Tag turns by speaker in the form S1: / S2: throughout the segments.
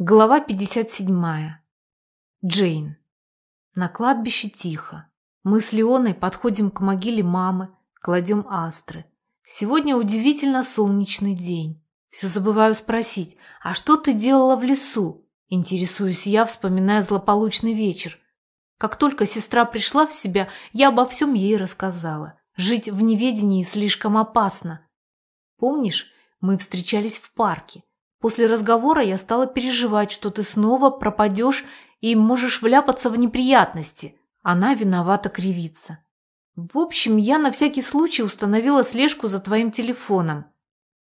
S1: Глава 57. Джейн. На кладбище тихо. Мы с Леоной подходим к могиле мамы, кладем астры. Сегодня удивительно солнечный день. Все забываю спросить, а что ты делала в лесу? Интересуюсь я, вспоминая злополучный вечер. Как только сестра пришла в себя, я обо всем ей рассказала. Жить в неведении слишком опасно. Помнишь, мы встречались в парке? После разговора я стала переживать, что ты снова пропадешь и можешь вляпаться в неприятности. Она виновата кривится. В общем, я на всякий случай установила слежку за твоим телефоном.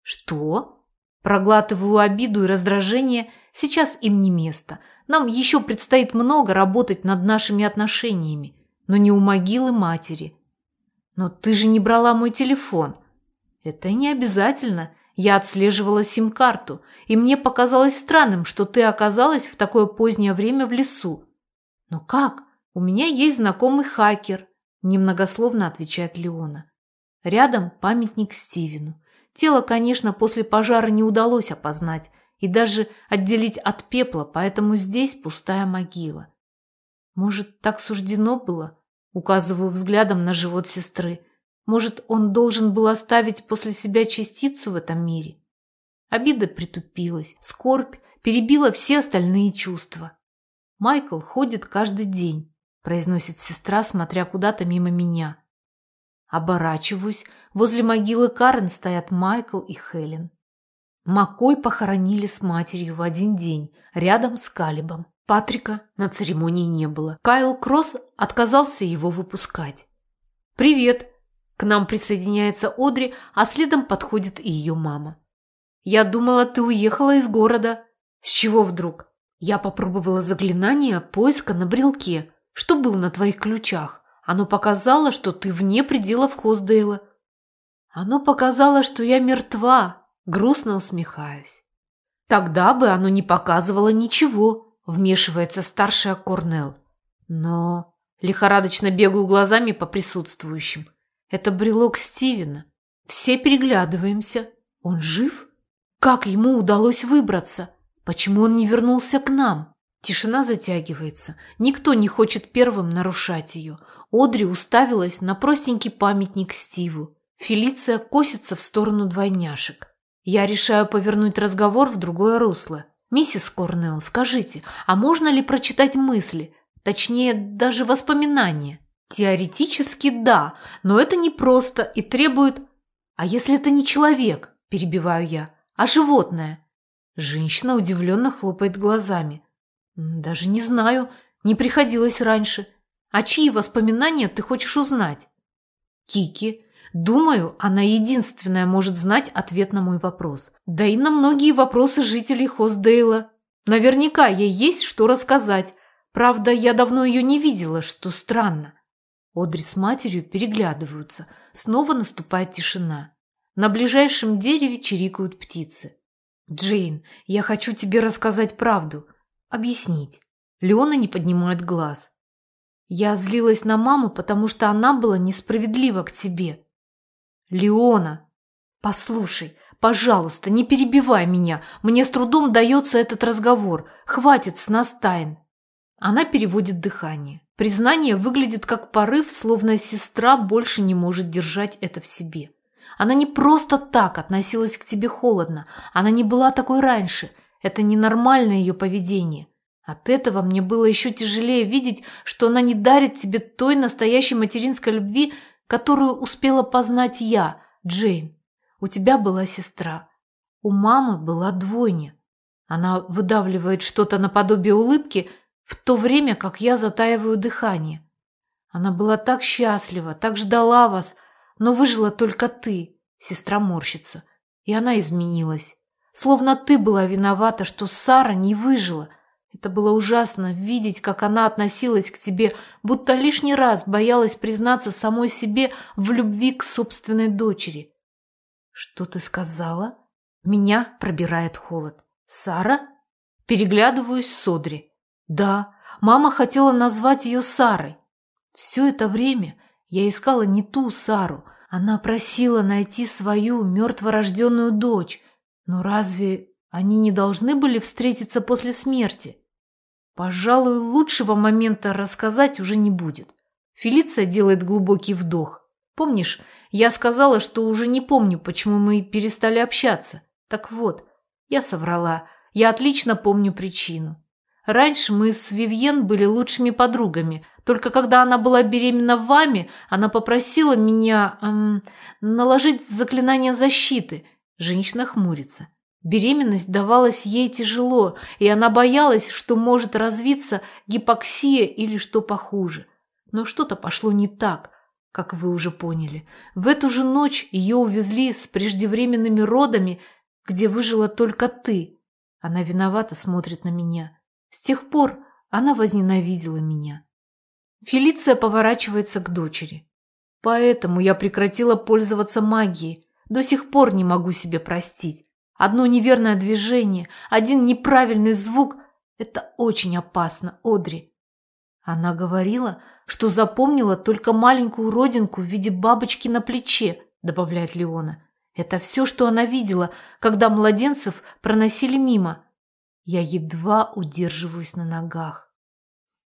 S1: Что? Проглатываю обиду и раздражение. Сейчас им не место. Нам еще предстоит много работать над нашими отношениями, но не у могилы матери. Но ты же не брала мой телефон. Это не обязательно. Я отслеживала сим-карту, и мне показалось странным, что ты оказалась в такое позднее время в лесу. Но как? У меня есть знакомый хакер, немногословно отвечает Леона. Рядом памятник Стивену. Тело, конечно, после пожара не удалось опознать и даже отделить от пепла, поэтому здесь пустая могила. Может, так суждено было? Указываю взглядом на живот сестры. Может, он должен был оставить после себя частицу в этом мире? Обида притупилась, скорбь перебила все остальные чувства. «Майкл ходит каждый день», – произносит сестра, смотря куда-то мимо меня. Оборачиваюсь. Возле могилы Карен стоят Майкл и Хелен. Макой похоронили с матерью в один день, рядом с Калибом. Патрика на церемонии не было. Кайл Кросс отказался его выпускать. «Привет!» К нам присоединяется Одри, а следом подходит и ее мама. «Я думала, ты уехала из города». «С чего вдруг?» «Я попробовала заклинание поиска на брелке. Что было на твоих ключах? Оно показало, что ты вне пределов Хоздейла». «Оно показало, что я мертва», — грустно усмехаюсь. «Тогда бы оно не показывало ничего», — вмешивается старшая Корнел. «Но...» Лихорадочно бегаю глазами по присутствующим. Это брелок Стивена. Все переглядываемся. Он жив? Как ему удалось выбраться? Почему он не вернулся к нам? Тишина затягивается. Никто не хочет первым нарушать ее. Одри уставилась на простенький памятник Стиву. Фелиция косится в сторону двойняшек. Я решаю повернуть разговор в другое русло. «Миссис Корнелл, скажите, а можно ли прочитать мысли? Точнее, даже воспоминания?» Теоретически да, но это непросто и требует... А если это не человек, перебиваю я, а животное? Женщина удивленно хлопает глазами. Даже не знаю, не приходилось раньше. А чьи воспоминания ты хочешь узнать? Кики. Думаю, она единственная может знать ответ на мой вопрос. Да и на многие вопросы жителей Хоздейла. Наверняка ей есть что рассказать. Правда, я давно ее не видела, что странно. Одри с матерью переглядываются. Снова наступает тишина. На ближайшем дереве чирикают птицы. «Джейн, я хочу тебе рассказать правду. Объяснить». Леона не поднимает глаз. «Я злилась на маму, потому что она была несправедлива к тебе». «Леона, послушай, пожалуйста, не перебивай меня. Мне с трудом дается этот разговор. Хватит с нас тайн». Она переводит дыхание. Признание выглядит как порыв, словно сестра больше не может держать это в себе. Она не просто так относилась к тебе холодно. Она не была такой раньше. Это ненормальное ее поведение. От этого мне было еще тяжелее видеть, что она не дарит тебе той настоящей материнской любви, которую успела познать я, Джейн. У тебя была сестра. У мамы была двойня. Она выдавливает что-то наподобие улыбки – в то время как я затаиваю дыхание. Она была так счастлива, так ждала вас, но выжила только ты, сестра морщится, и она изменилась. Словно ты была виновата, что Сара не выжила. Это было ужасно видеть, как она относилась к тебе, будто лишний раз боялась признаться самой себе в любви к собственной дочери. Что ты сказала? Меня пробирает холод. Сара? Переглядываюсь с Одри. Да, мама хотела назвать ее Сарой. Все это время я искала не ту Сару. Она просила найти свою мертворожденную дочь. Но разве Они не должны были встретиться после смерти. Пожалуй, лучшего момента рассказать уже не будет. Фелиция делает глубокий вдох. Помнишь, я сказала, что уже не помню, почему мы перестали общаться. Так вот, я соврала. Я отлично помню причину. Раньше мы с Вивьен были лучшими подругами. Только когда она была беременна вами, она попросила меня эм, наложить заклинание защиты. Женщина хмурится. Беременность давалась ей тяжело, и она боялась, что может развиться гипоксия или что похуже. Но что-то пошло не так, как вы уже поняли. В эту же ночь ее увезли с преждевременными родами, где выжила только ты. Она виновато смотрит на меня. С тех пор она возненавидела меня. Фелиция поворачивается к дочери. Поэтому я прекратила пользоваться магией. До сих пор не могу себе простить. Одно неверное движение, один неправильный звук – это очень опасно, Одри. Она говорила, что запомнила только маленькую родинку в виде бабочки на плече, добавляет Леона. Это все, что она видела, когда младенцев проносили мимо. Я едва удерживаюсь на ногах.